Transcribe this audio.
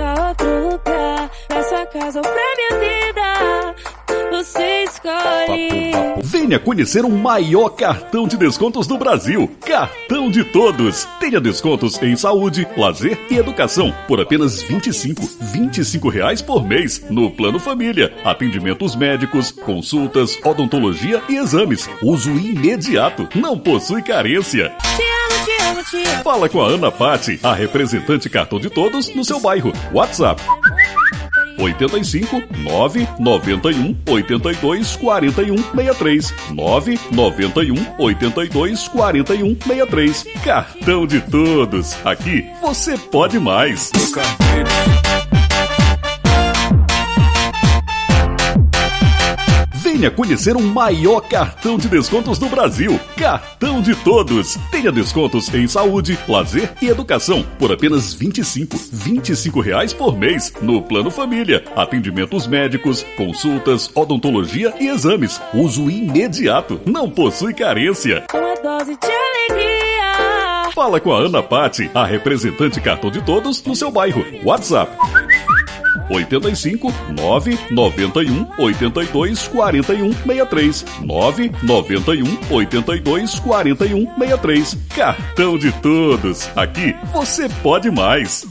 outro lugar. Pra sua casa ou pra minha vida. Você escolhe. Venha conhecer o maior cartão de descontos do Brasil. Cartão de Todos. Tenha descontos em saúde, lazer e educação por apenas 25, 25 reais por mês no Plano Família. Atendimentos médicos, consultas, odontologia e exames. Uso imediato. Não possui carência. Te amo. Fala com a Ana Patti, a representante cartão de todos no seu bairro. WhatsApp 85 991 82 41 63 991 82 41 63 Cartão de todos. Aqui você pode mais. Venha conhecer o maior cartão de descontos do Brasil. Cartão de todos. Tenha descontos em saúde, lazer e educação por apenas 25, 25 reais por mês no Plano Família. Atendimentos médicos, consultas, odontologia e exames. Uso imediato. Não possui carência. Uma dose de alegria. Fala com a Ana Patti, a representante cartão de todos no seu bairro. WhatsApp 85 991 82 41 63 991 82 41 63 Cartão de todos. Aqui você pode mais.